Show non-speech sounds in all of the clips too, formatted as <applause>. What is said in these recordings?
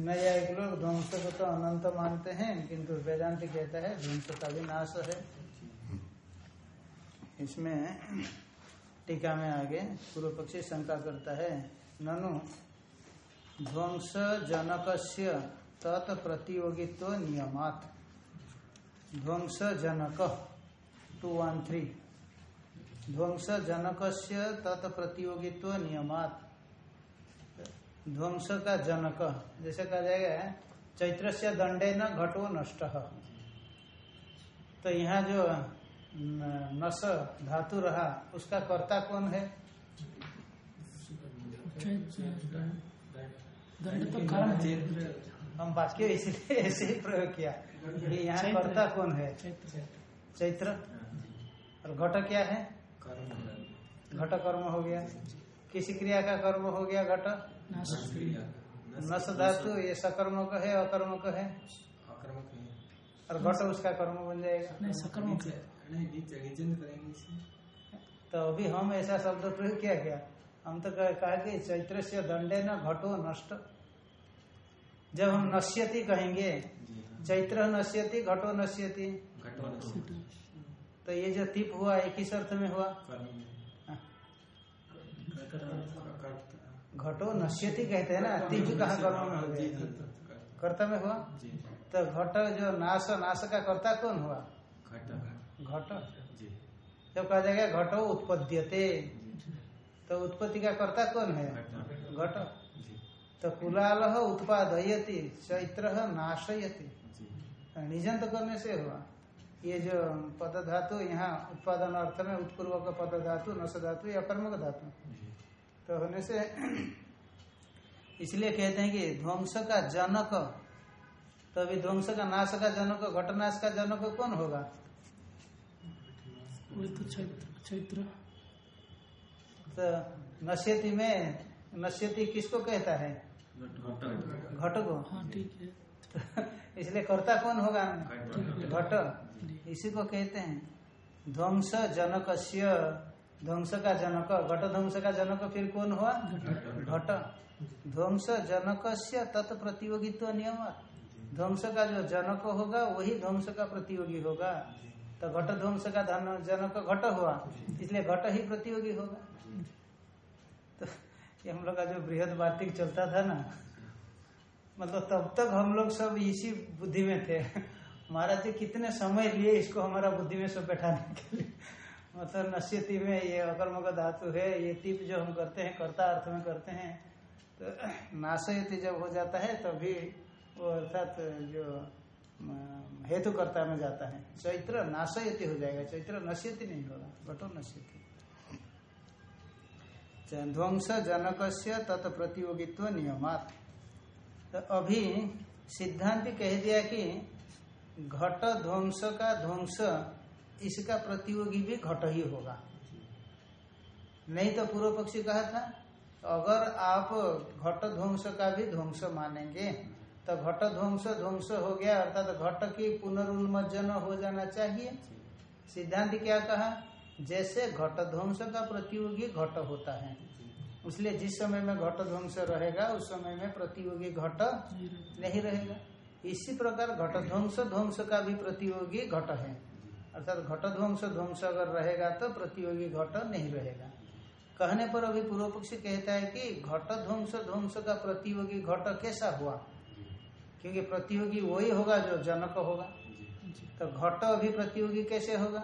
नया एक लोग ध्वंस को तो अनंत मानते हैं, किंतु वेदांत कहता है ध्वंस का भी नाश है। इसमें टीका में आगे पूर्व पक्षी शंका करता है, ननु ध्वंस जनकस्य तत् प्रतियोगित्व नियमात। ध्वंस जनक टू वन थ्री ध्वंस जनक तत् प्रतियोगित्व नियमात। ध्वंस का जनक जैसे कहा जाएगा चैत्र से दंडे न घटो नष्ट। तो यहाँ जो नस धातु रहा उसका कर्ता कौन है? तो कर्म हम वाक्य इसलिए ऐसे ही प्रयोग किया यहाँ कर्ता है। कौन है? चैत्र। चैत्र। और घट क्या है? घट कर्म हो गया। किसी क्रिया का कर्म हो गया घट? नस धातु ये सकर्मक है अकर्मक है? और घट उसका कर्म बन जाएगा। नहीं सकर्म तो अभी हम ऐसा शब्द प्रयोग किया क्या? हम तो कहा कि चैत्र से दंडे न घटो नष्ट। जब हम नश्यति कहेंगे चैत्र नश्यति घटो नश्यति। तो ये जो तिप हुआ एक ही अर्थ में हुआ? घटो नश्यति कहते हैं ना तिप कहाँ कर्म हो कर्ता में हुआ? तो घट जो नाश नाश का कर्ता कौन हुआ? घट। जब कहा जाएगा घटो उत्पद्यते तो उत्पत्ति का कर्ता कौन है? घट। तो कुलाल उत्पादयति चैत्र नाशयति। निजंत करने से हुआ। ये जो पद धातु यहाँ उत्पादन अर्थ में उत्पूर्वक पद धातु नस धातु या कर्मक धातु। तो होने से इसलिए कहते हैं कि ध्वंस का जनक तो अभी ध्वंस का नाश का जनक घटनाश का जनक कौन होगा? तो चैत्र चैत्र तो नश्यति में नश्यति किसको कहता है? घट को। हाँ ठीक है। <laughs> इसलिए कर्ता कौन होगा? घट। इसी को कहते हैं। ध्वंस जनकस्य ध्वंस का जनक घट ध्वंस का जनक फिर कौन हुआ? घट। ध्वंस जनक तत् प्रतियोगित्व नियम। ध्वंस का जो जनक होगा, वही ध्वंस का प्रतियोगी होगा। तो घट ध्वंस का धन- जनक घट हुआ, इसलिए घट ही प्रतियोगी होगा। तो ये हम लोग का जो बृहद वार्तिक चलता था ना मतलब तब तक हम लोग सब इसी बुद्धि में थे। महाराज जी, कितने समय लिए इसको हमारा बुद्धि में सब बैठाने के लिए? मतलब नश्यति में ये अकर्म का धातु है ये टिप जो हम करते हैं कर्ता अर्थ में करते हैं तो <clears throat> नाशयति जब हो जाता है तभी वो अर्थात जो अम, हेतुकर्ता में जाता है। चैत्र नाशयति हो जाएगा चैत्र नश्यति नहीं होगा घटो नश्यति। ध्वंस जनक तत्प्रतियोगित्व नियमात। तो अभी सिद्धांत कह दिया कि घट ध्वंस का ध्वंस इसका प्रतियोगी भी घट ही होगा। नहीं तो पूर्व पक्षी कहा था अगर आप घट ध्वंस का भी ध्वंस मानेंगे तो घट ध्वंस ध्वंस हो गया अर्थात तो घट की पुनरुन्मज्जन हो जाना चाहिए। सिद्धांत क्या कहा जैसे घट ध्वंस का प्रतियोगी घट होता है इसलिए जिस समय में घट ध्वंस रहेगा उस समय में प्रतियोगी घट नहीं रहेगा। इसी प्रकार घट ध्वंस ध्वंस का भी प्रतियोगी घट है। अर्थात घट ध्वंस ध्वंस अगर रहेगा तो प्रतियोगी घट नहीं रहेगा। कहने पर अभी पूर्व पक्षी कहता है कि घट ध्वंस ध्वंस का प्रतियोगी घट कैसा हुआ? क्योंकि प्रतियोगी वही होगा जो जनक होगा। तो घट अभी प्रतियोगी कैसे होगा?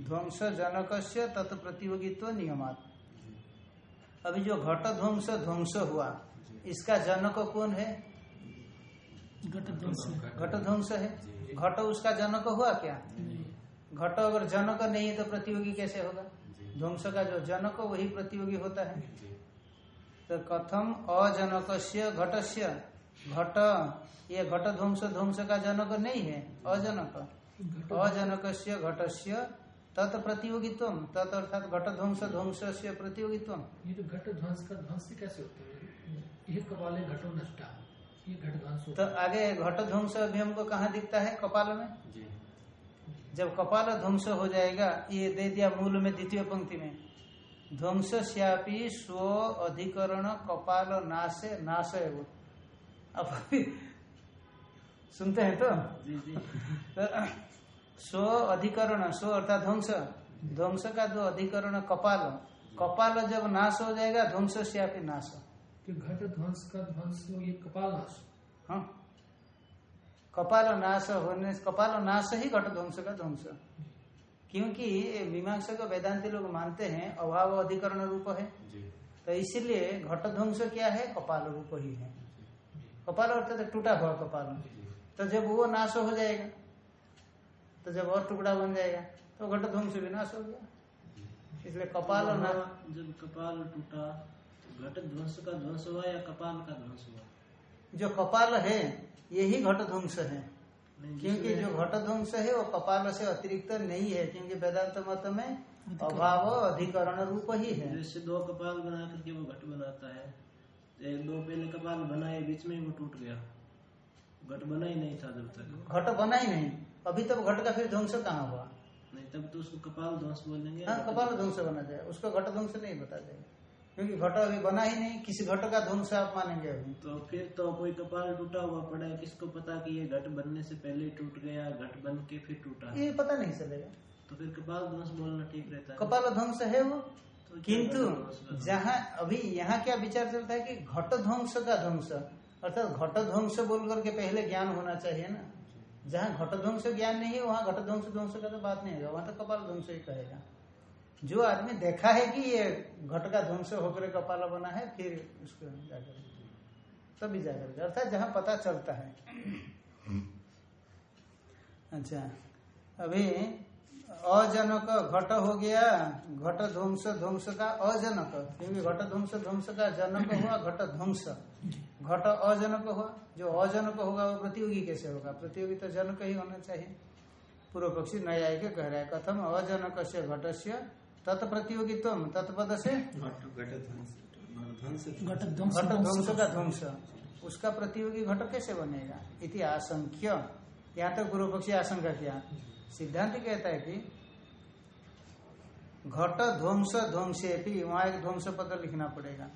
ध्वंस जनक से तत् प्रतियोगित्व नियमात। अभी जो घट ध्वंस ध्वंस हुआ इसका जनक कौन है? घट ध्वंस घट ध्वंस है। घट उसका जनक हुआ क्या? घट अगर जनक नहीं है तो प्रतियोगी कैसे होगा? ध्वंस का जो जनक वही प्रतियोगी होता है। तो कथम अजनक घटस्य। घट ये घट ध्वंस ध्वंस का जनक नहीं है अजनक। अजनक घटस्य तत् प्रतियोगित्व। तत् अर्थात घट ध्वंस ध्वंस से प्रतियोगित्व। ये तो घट ध्वंस का ध्वंस कैसे होता है? ये कपाले घटो नष्टा ये घट ध्वंस तो आगे घट ध्वंस अभी हमको कहाँ दिखता है? कपाल में? जब कपाल ध्वंस हो जाएगा ये दे दिया मूल में द्वितीय पंक्ति में। ध्वंस श्यापी स्व अधिकरण कपाल नाश नाश है वो आप सुनते हैं तो? जी जी। तो स्व अधिकरण स्व अर्थात ध्वंस। ध्वंस का जो अधिकरण कपाल कपाल जब नाश हो जाएगा ध्वंस आप नाश। घट ध्वंस का ध्वंस हो ये कपाल नाश। हाँ। कपाल नाश होने कपाल नाश ही घट ध्वंस का ध्वंस। क्योंकि मीमांसा को वेदांति लोग मानते हैं अभाव अधिकरण रूप है। जी। तो इसीलिए घट ध्वंस क्या है? कपाल रूप ही है। कपाल अर्थात टूटा हुआ कपाल। तो जब वो नाश हो जाएगा तो जब और टुकड़ा बन जाएगा तो घट ध्वंस भी नाश हो गया। इसलिए कपाल और ना जब कपाल टूटा तो घट ध्वंस का ध्वंस हुआ या कपाल का ध्वंस हुआ? जो कपाल है यही घट ध्वंस है क्योंकि जो घट ध्वंस है वो कपाल से अतिरिक्त नहीं है क्योंकि वेदांत मत में अभाव अधिकरण रूप ही है। जैसे दो कपाल बना करके वो घट बनाता है दो पहले कपाल बनाए बीच में वो टूट गया। घट बना ही नहीं था जब तक। घट बना ही नहीं। अभी तक घट का फिर ध्वंस कहाँ हुआ? नहीं तब तो उसको कपाल ध्वंस बोलेंगे। हाँ कपाल ध्वंस बना जाए उसको घट ध्वंस नहीं बता देगा। क्योंकि घट अभी बना ही नहीं किसी घट का ध्वंस आप मानेंगे अभी। तो फिर तो कोई कपाल टूटा हुआ पड़ा है किसको पता कि ये घट बनने से पहले टूट गया घट बन के फिर टूटा? ये पता नहीं चलेगा। तो फिर कपाल ध्वंस बोलना ठीक रहता है। कपाल ध्वंस है वो। तो किंतु जहाँ अभी यहाँ क्या विचार चलता है कि घट ध्वंस का ध्वंस अर्थात घट ध्वंस बोल करके पहले ज्ञान होना चाहिए ना। जहाँ घट ध्वंस ज्ञान नहीं है वहाँ घट ध्वंस ध्वंस का तो बात नहीं है वहाँ तो कपाल ध्वंस ही कहेगा। जो आदमी देखा है कि ये घट का ध्वंस होकर कपाल बना है, फिर उसको जाकर तभी जाकर अर्थात जहाँ पता चलता है। अच्छा अभी अजनक घट हो गया, घट ध्वंस ध्वंस का अजनक। क्योंकि घट ध्वंस ध्वंस का जनक हुआ, घट ध्वंस। घट अजनक हुआ, जो अजनक होगा वो प्रतियोगी कैसे होगा? प्रतियोगी तो जनक ही होना चाहिए। पूर्व पक्षी न्याय के कह रहा है, कथम अजनक से घट से तत्प्रतियोगित्व तत्पद से घट ध्वंस का ध्वंस उसका प्रतियोगी घट कैसे बनेगा? इति आशंक्य। यहाँ तक गुरु पक्षी आशंका किया। सिद्धांत कहता है कि घट ध्वंस ध्वंसेपी वहाँ एक ध्वंस पद लिखना पड़ेगा।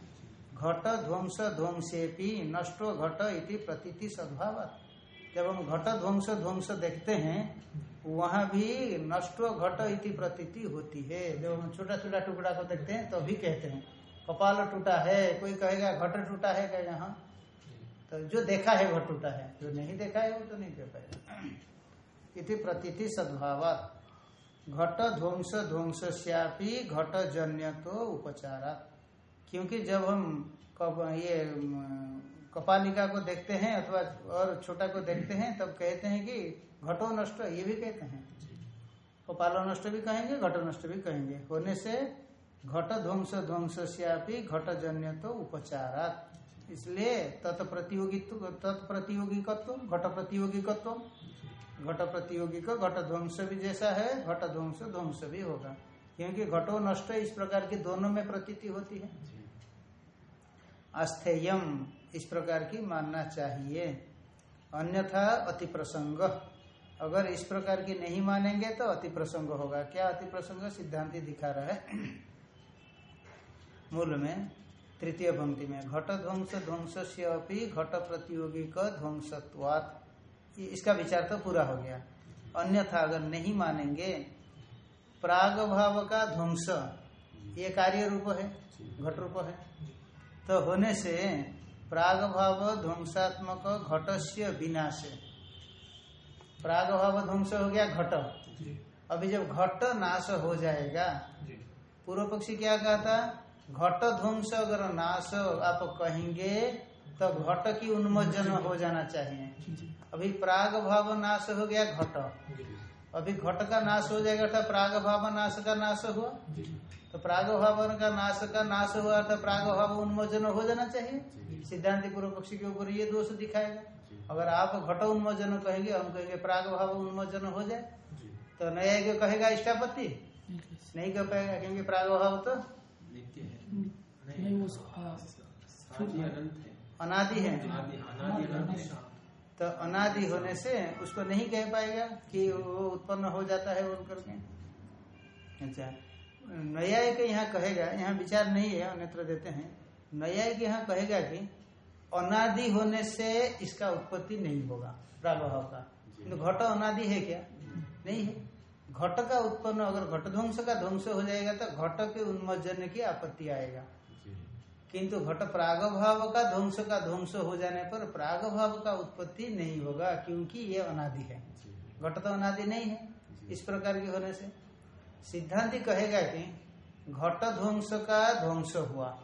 घट ध्वंस ध्वंसेपी नष्टो घट इति प्रतीति सद्भाव। जब हम घट ध्वंस ध्वंस देखते हैं, वहाँ भी नष्टो घट इति प्रतीति होती है। जब हम छोटा छोटा टुकड़ा को देखते हैं तो भी कहते हैं, कपाल टूटा है, कोई कहेगा घट टूटा है, कहेगा हाँ। तो जो देखा है घट टूटा है। जो नहीं देखा है, वो तो नहीं कह पाएगा इति प्रतीति सद्भावात। घट ध्वंस ध्वंस श्यापी घट जन्य तो उपचारा क्योंकि जब हम कब ये कपालिका को देखते हैं अथवा और छोटा को देखते हैं तब कहते हैं कि घटो नष्ट ये भी कहते हैं। कपालो नष्ट भी कहेंगे घटो नष्ट भी कहेंगे। होने से घट ध्वंस ध्वंस श्यापी घट जन्य तो उपचारात। इसलिए तत्प्रतियोगित्व तत्प्रतियोगिकत्व घट प्रतियोगिकत्व घट प्रतियोगी का घट ध्वंस भी जैसा है घट ध्वंस ध्वंस भी होगा। क्योंकि घटो नष्ट इस प्रकार की दोनों में प्रतीति होती है। अस्थेयम इस प्रकार की मानना चाहिए। अन्यथा अति प्रसंग अगर इस प्रकार की नहीं मानेंगे तो अति प्रसंग होगा। क्या अति प्रसंग सिद्धांति दिखा रहा है। मूल में, तृतीय पंक्ति में, घट ध्वंस ध्वंस से अपनी घट प्रतियोगी का ध्वंसत्वात् इसका विचार तो पूरा हो गया। अन्यथा अगर नहीं मानेंगे, प्राग भाव का ध्वंस, ये कार्य रूप है, घट रूप है। तो होने से प्राग भाव ध्वंसात्मक घटस्य विनाश। प्राग भाव ध्वंस हो गया घट। अभी जब घट नाश हो जाएगा पूर्व पक्षी क्या कहता? घट ध्वंस अगर नाश आप कहेंगे तो घट की उन्मोचन हो जाना चाहिए। अभी प्राग भाव नाश हो गया घट। अभी घट का नाश हो जाएगा तो प्राग भाव नाश का नाश हुआ। तो प्राग भाव का नाश का नाश हुआ तो प्राग भाव उन्मोचन हो जाना चाहिए। सिद्धांत पूर्व पक्षी के ऊपर ये दोष दिखाएगा अगर आप घट उन्मोचन कहेंगे हम कहेंगे प्राग भाव उन्मोचन हो जाए तो नया कहेगा इष्टापत्ति। नहीं कह पाएगा क्योंकि प्राग भाव तो नित्य है। है अनादि है। है तो अनादि होने से उसको नहीं कह पाएगा कि वो उत्पन्न हो जाता है बोल करके। अच्छा। न्यायिक यहाँ कहेगा यहाँ विचार नहीं है अन्यत्र देते हैं। न्यायिक यहाँ कहेगा कि अनादि होने से इसका उत्पत्ति नहीं होगा प्रागभाव का। घट अनादि है क्या? नहीं है। घट का उत्पन्न अगर घट ध्वंस का ध्वंस हो जाएगा तो घट के उन्मोचन की आपत्ति आएगा। किंतु घट प्रागभाव का ध्वंस का ध्वंस हो जाने पर प्राग भाव का उत्पत्ति नहीं होगा क्योंकि ये अनादि है। घट तो अनादि नहीं है इस प्रकार के होने से। सिद्धांति कहेगा कि घट ध्वंस का ध्वंस हुआ।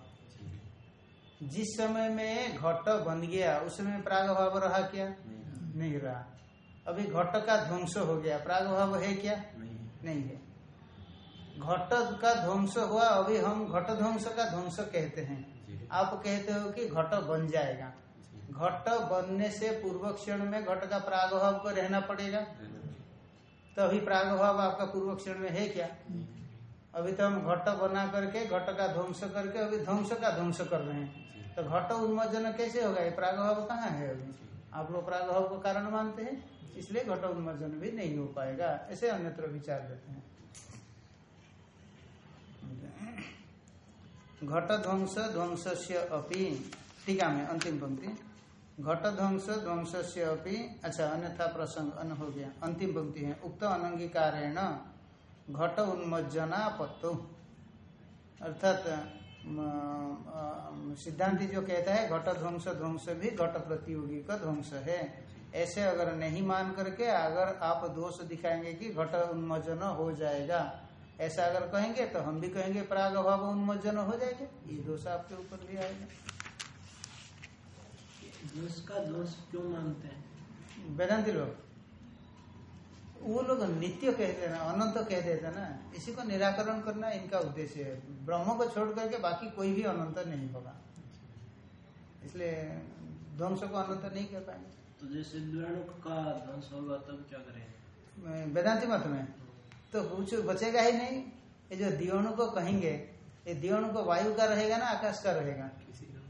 जिस समय में घट बन गया उस समय प्राग भाव रहा क्या? नहीं। नहीं रहा। अभी घट का ध्वंस हो गया प्राग भाव है क्या? नहीं। है। घट का ध्वंस हुआ अभी हम घट ध्वंस का ध्वंस कहते हैं। आप कहते हो कि घट बन जाएगा। घट बनने से पूर्व क्षण में घट का प्रागभाव को रहना पड़ेगा। तो अभी प्रागभाव आपका पूर्व क्षण में है क्या? अभी तो हम घट बना करके घट का ध्वंस करके अभी ध्वंस का ध्वंस कर रहे हैं। तो घट उन्मोचन कैसे होगा? ये प्रागभाव कहाँ है? अभी आप लोग प्रागभाव को कारण मानते हैं? इसलिए घट उन्मोचन भी नहीं हो पाएगा। ऐसे अन्यत्र विचार देते हैं। घट ध्वंस ध्वंस से अपी टीका में अंतिम पंक्ति। घट ध्वंस ध्वंस से अपी अच्छा अन्यथा प्रसंग, अन हो गया। अंतिम पंक्ति है। उक्त अनंगीकारेण घट उन्मज्जना अर्थात सिद्धांति जो कहता है घट ध्वंस ध्वंस भी घट प्रतियोगी का ध्वंस है। ऐसे अगर नहीं मान करके अगर आप दोष दिखाएँगे कि घट उन्मोचन हो जाएगा ऐसा अगर कहेंगे तो हम भी कहेंगे प्राग अभाव उन्मोचन हो जाएगा। ये दोष आपके ऊपर भी आएगा। दोष का दोष क्यों मानते हैं? वेदांति लोग वो लोग नित्य कहते हैं ना अनंत कह देते ना इसी को निराकरण करना इनका उद्देश्य है। ब्रह्म को छोड़ करके बाकी कोई भी अनंत नहीं होगा। इसलिए ध्वंस को अनंत नहीं कह पाएँगे। तो जैसे का ध्वंस होगा तब क्या करें? वेदांति मत में। तो कुछ बचेगा ही नहीं। ये जो दियोणु को कहेंगे ये दियोणु को वायु का रहेगा ना आकाश का रहेगा? किसी का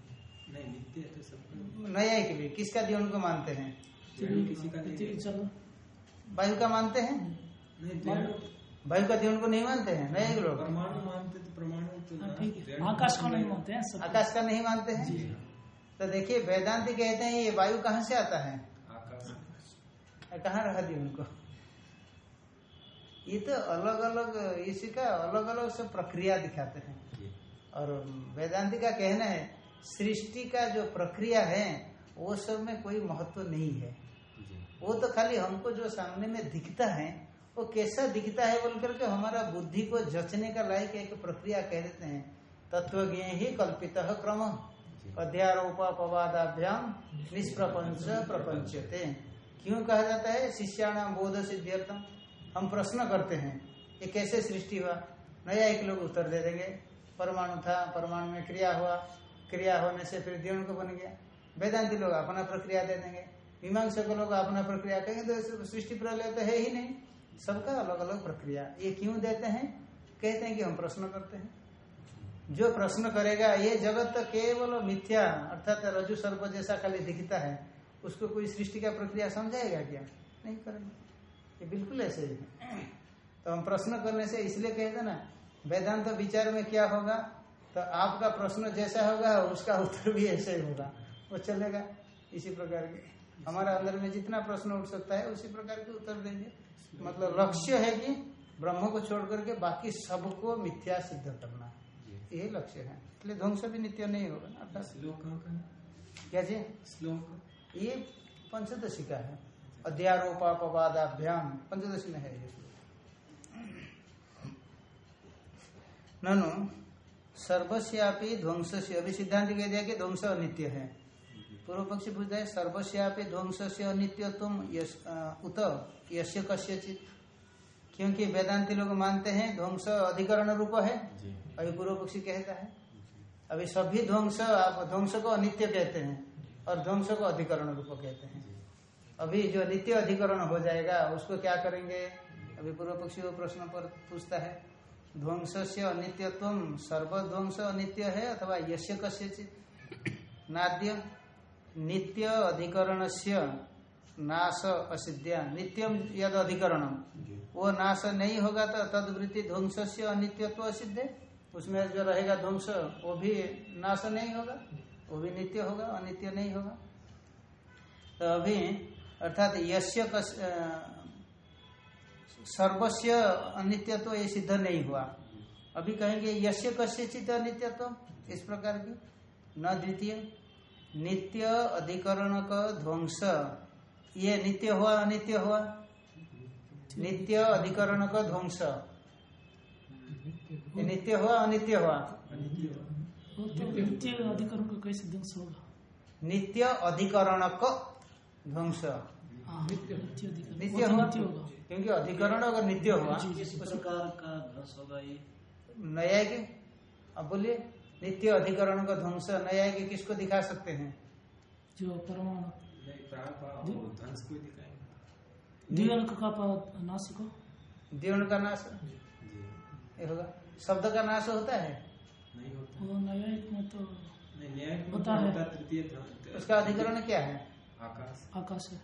नहीं नित्य है तो सबका नया के किसका दियोणु को मानते हैं? किसी का वायु का मानते हैं? वायु का दियोणु को नहीं मानते हैं? नए लोग। परमाणु मानते तो परमाणु तो हाँ, है। आकाश को नहीं मानते। हैं आकाश का नहीं मानते हैं? तो देखिए वेदांति कहते हैं ये वायु कहाँ से आता है? कहाँ रखा दिया उनको? ये तो अलग अलग इसी का अलग अलग सब प्रक्रिया दिखाते हैं। और वेदांति का कहना है सृष्टि का जो प्रक्रिया है वो सब में कोई महत्व नहीं है। वो तो खाली हमको जो सामने में दिखता है वो कैसा दिखता है बोल करके हमारा बुद्धि को जचने का लायक एक प्रक्रिया कह देते हैं। तत्व ही कल्पित क्रम अध्यारोपापवादाभ्याम निष्प्रपंच प्रपंचते क्यों कहा जाता है? शिष्याणाम बोध सिद्ध्यर्थम हम प्रश्न करते हैं ये कैसे सृष्टि हुआ? नया एक लोग उत्तर दे देंगे। परमाणु था परमाणु में क्रिया हुआ। क्रिया होने से फिर द्योण को बन गया। वेदांति लोग अपना प्रक्रिया दे देंगे। मीमांसक लोग अपना प्रक्रिया कहेंगे तो सृष्टि प्रलय तो है ही नहीं। सबका अलग अलग प्रक्रिया। ये क्यों देते हैं? कहते हैं कि हम प्रश्न करते हैं। जो प्रश्न करेगा, ये जगत तो केवल मिथ्या, अर्थात रजु सर्प जैसा खाली दिखता है, उसको कोई सृष्टि का प्रक्रिया समझाएगा क्या? नहीं करेंगे। ये बिल्कुल ऐसे ही है। तो हम प्रश्न करने से इसलिए कहते ना वेदांत विचार में क्या होगा? तो आपका प्रश्न जैसा होगा, उसका उत्तर भी ऐसे ही होगा। वो चलेगा। इसी प्रकार के। हमारा अंदर में जितना प्रश्न उठ सकता है उसी प्रकार के उत्तर देंगे। मतलब लक्ष्य है कि ब्रह्म को छोड़ करके बाकी सबको मिथ्या सिद्ध करना यही लक्ष्य है। इसलिए ध्वंस भी नित्य नहीं होगा ना अर्थात। श्लोक है? क्या जी? श्लोक ये पंचदशी का है। अध्यारोपापवादाभ्याम। पंचदशी में है ये ननु सर्वस्यापि ध्वंस से अभी सिद्धांत कह दिया कि ध्वंस अनित्य है। पूर्व पक्षी पूछता है सर्वस्यापि ध्वंस से अनित्य तुम यश अ, उत यश्य कस्यचित। क्योंकि वेदांति लोग मानते हैं ध्वंस अधिकरण रूप है। अभी पूर्व पक्षी कहता है। अभी सभी ध्वंस आप ध्वंस को अनित्य कहते हैं और ध्वंस को अधिकरण रूप कहते हैं। अभी जो नित्य अधिकरण हो जाएगा उसको क्या करेंगे? अभी पूर्व पक्षी वो प्रश्न पर पूछता है। ध्वंस से अनित्यत्व सर्वध्वंस अनित्य है अथवा यश्य कस्यचित? नाद्य। नित्य अधिकरण से नाश असिद्ध्या। नित्यम यद अधिकरणम जी। वो नाश नहीं होगा तो तदवृत्ति ध्वंस से अनित्यत्व असिद्ध। उसमें जो रहेगा ध्वंस वो भी नाश नहीं होगा। वो भी नित्य होगा अनित्य नहीं होगा। तो अभी अर्थात यश्य कस अ, सर्वस्व अनित्य तो ये सिद्ध नहीं हुआ। अभी कहेंगे यश्य कस्य चित अनित्य तो इस प्रकार की न द्वितीय। नित्य अधिकरण का ध्वंस। ये नित्य हुआ अनित्य हुआ? नित्य अधिकरण का ध्वंस। ये नित्य हुआ अनित्य हुआ? नित्य अधिकरण का कैसे ध्वंस होगा? नित्य अधिकरण का ध्वंस। हाँ, नित्य हुआ? होगा? क्योंकि अधिकरण अगर नित्य हुआ। किस प्रकार का ध्वंस होगा ये? नया की? अब बोलिए। नित्य अधिकरण का ध्वंस नया की किसको दिखा सकते हैं? जो परमाणु। नहीं ध्वंस को दिखाएँगे। का नाश को। जीवन का नाश? होगा। शब्द का नाश होता है? नहीं होता। वो न्यायिक में तो नहीं होता है। तृतीय उसका अधिकरण क्या है? आकाश। आकाश है।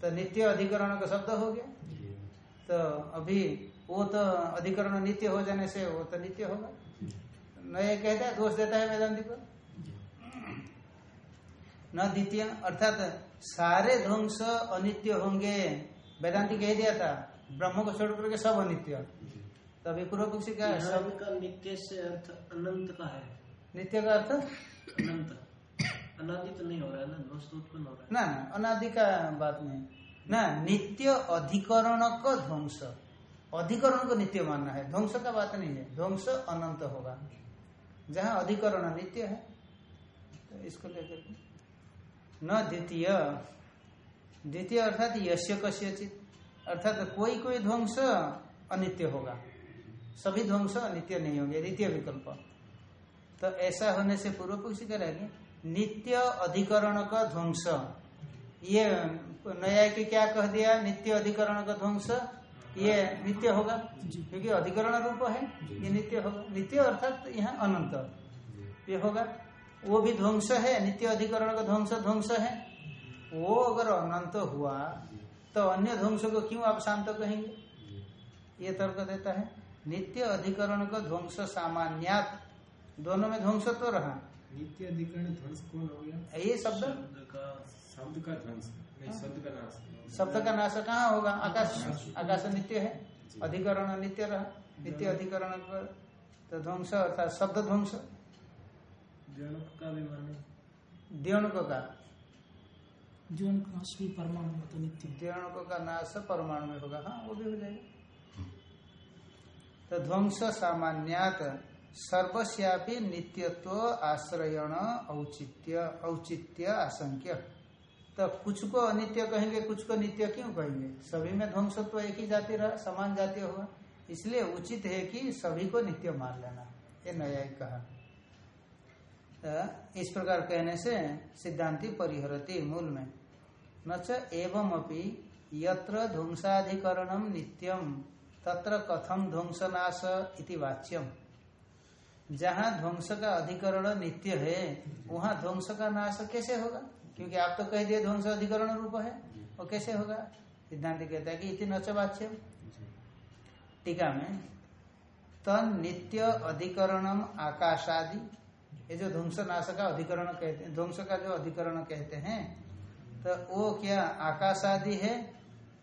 तो नित्य अधिकरण का शब्द हो गया। तो अभी वो तो अधिकरण नित्य हो जाने से वो तो नित्य होगा। नया कहता है दोष देता है वेदांति को? न द्वितीय अर्थात सारे ध्वंस अनित्य होंगे। वेदांति कह दिया था ब्रह्म को छोड़ करके सब अनित्य। तभी पूर्व पक्षी का यहाँ सब का नित्य से अर्थ अनंत का है। नित्य का अर्थ? अनंत। अनादि तो नहीं हो रहा है ना? ध्वंस तो उत्पन्न हो रहा ना ना अनादि का बात नहीं। ना नित्य अधिकरण का ध्वंस। अधिकरण को नित्य मानना है। ध्वंस का बात नहीं है। ध्वंस अनंत होगा। जहाँ अधिकरण नित्य है तो इसको लेकर के। न द्वितीय। द्वितीय अर्थात यश्य कस्यचित, अर्थात कोई कोई ध्वंस अनित्य होगा। सभी ध्वंस अनित्य नहीं होंगे द्वितीय विकल्प। तो ऐसा होने से पूर्व पक्षी करेंगे नित्य अधिकरण का ध्वंस। ये नया के क्या कह दिया? नित्य अधिकरण का ध्वंस ये नित्य होगा? क्योंकि अधिकरण रूप है। ये नित्य होगा नित्य अर्थात यहाँ अनंत। ये होगा। वो भी ध्वंस है। नित्य अधिकरण का ध्वंस ध्वंस है। वो अगर अनंत हुआ तो अन्य ध्वंस को क्यों आप शांत कहेंगे? ये तर्क देता है। नित्य अधिकरण का ध्वंस सामान्यात। दोनों में ध्वंस तो रहा। नित्य अधिकरण ध्वंस कौन हो गया? ये शब्द का शब्द का ध्वंस। शब्द का नाश। शब्द कहाँ होगा? आकाश आकाश। नित्य है। अधिकरण नित्य रहा। नित्य अधिकरण तो ध्वंस अर्थात शब्द ध्वंस। द्योणक का नाश भी परमाणु में तो नित्य है। द्योणक का नाश परमाणु में होगा। हाँ वो भी हो जाएगा। तो ध्वंस सामान्यात सर्वस्यापि नित्यत्व आश्रयण औचित्य औचित्य आशंक्य। तो कुछ को अनित्य कहेंगे, कुछ को नित्य क्यों कहेंगे? सभी में ध्वंसत्व एक ही जाति रहा, समान जाति होगा। इसलिए उचित है कि सभी को नित्य मान लेना। ये न्यायिक कहा। तो इस प्रकार कहने से सिद्धांति परिहरती मूल में। न च एवं अपि यत्र ध्वंसाधिकरणम नित्यम तत्र कथम ध्वंसनाश इति वाच्यम। जहाँ ध्वंस का अधिकरण नित्य है, वहाँ ध्वंस का नाश कैसे होगा? क्योंकि आप तो कह दिए ध्वंस अधिकरण रूप है। वो कैसे होगा? सिद्धांत कहता है कि इति नच वाच्यम। टीका में तन नित्य अधिकरणम आकाशादि ये जो ध्वंस नाश का अधिकरण कहते हैं ध्वंस का जो अधिकरण कहते हैं तो वो क्या आकाश आदि है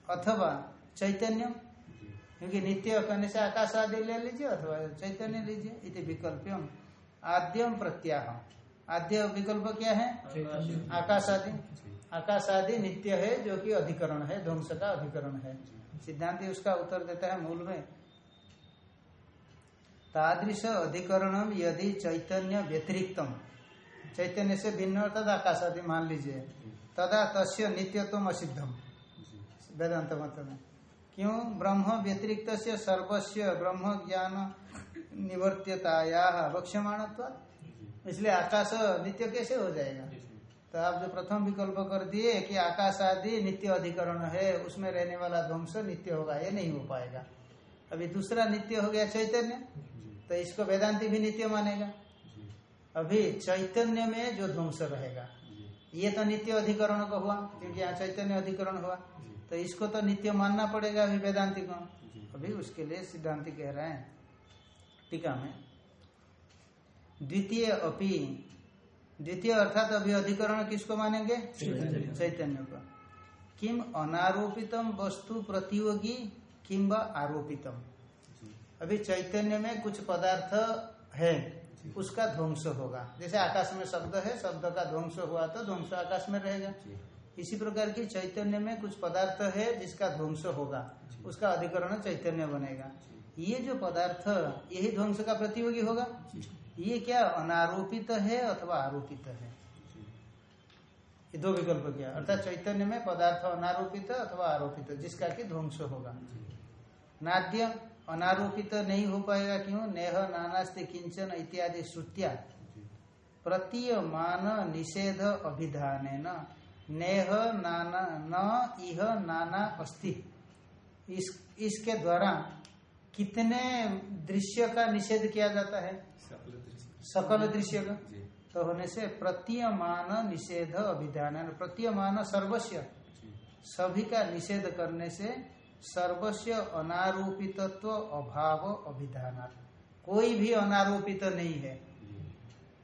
अथवा चैतन्य क्योंकि नित्य कहने से आकाश आदि ले लीजिए अथवा चैतन्य लीजिए इति विकल्प्यम। आद्यम प्रत्याह आद्य विकल्प क्या है? आकाश आदि। आकाश आदि नित्य है जो कि अधिकरण है ध्वंस का अधिकरण है। सिद्धांत उसका उत्तर देता है मूल में। तादृश अधिकरणम यदि चैतन्य व्यतिरिक्तम। चैतन्य से भिन्न अर्थात आकाश आदि मान लीजिए। तदा तस्य नित्यत्व असिद्धम। वेदांत मत में। क्यों? ब्रह्म व्यतिरिक्त से सर्वस्व ब्रह्म ज्ञान निवर्त्यताया वक्ष्यमाण इसलिए आकाश नित्य कैसे हो जाएगा? तो आप जो प्रथम विकल्प कर दिए कि आकाश आदि नित्य अधिकरण है, उसमें रहने वाला ध्वंस नित्य होगा, ये नहीं हो पाएगा। अभी दूसरा नित्य हो गया चैतन्य तो इसको वेदांति भी नित्य मानेगा। अभी चैतन्य में जो ध्वंस रहेगा, ये तो नित्य अधिकरण को हुआ, क्योंकि यहाँ चैतन्य अधिकरण हुआ। तो इसको तो नित्य मानना पड़ेगा अभी वेदांति को। अभी उसके लिए सिद्धांति कह रहे हैं। टीका में द्वितीय अपि द्वितीय अर्थात अभी अधिकरण किसको मानेंगे? चैतन्य। को किम अनारोपितम वस्तु प्रतियोगी किम व आरोपितम। अभी चैतन्य में कुछ पदार्थ है उसका ध्वंस होगा। जैसे आकाश में शब्द है शब्द का ध्वंस हुआ तो ध्वंस आकाश में रहेगा। इसी प्रकार की चैतन्य में कुछ पदार्थ है जिसका ध्वंस होगा उसका अधिकरण चैतन्य बनेगा। ये जो पदार्थ यही ध्वंस का प्रतियोगी होगा? ये क्या अनारोपित है अथवा आरोपित है? ये दो विकल्प किया? अर्थात चैतन्य में पदार्थ अनारोपित अथवा आरोपित, जिसका कि ध्वंस होगा। नाद्य अनारोपित नहीं हो पाएगा क्यों? नेह, नानास्ति, किंचन इत्यादि श्रुतिया। प्रतीयमान निषेध अभिधान नेह, नाना, न, इह, नाना, अस्ति। इस, इसके द्वारा कितने दृश्य का निषेध किया जाता है? सकल दृश्य का? तो होने से प्रतीयमान निषेध अभिधान प्रतीयमान सर्वस्व। सभी का निषेध करने से सर्वस्व अनारोपितत्व अभाव अभिधान। कोई भी अनारोपित नहीं है।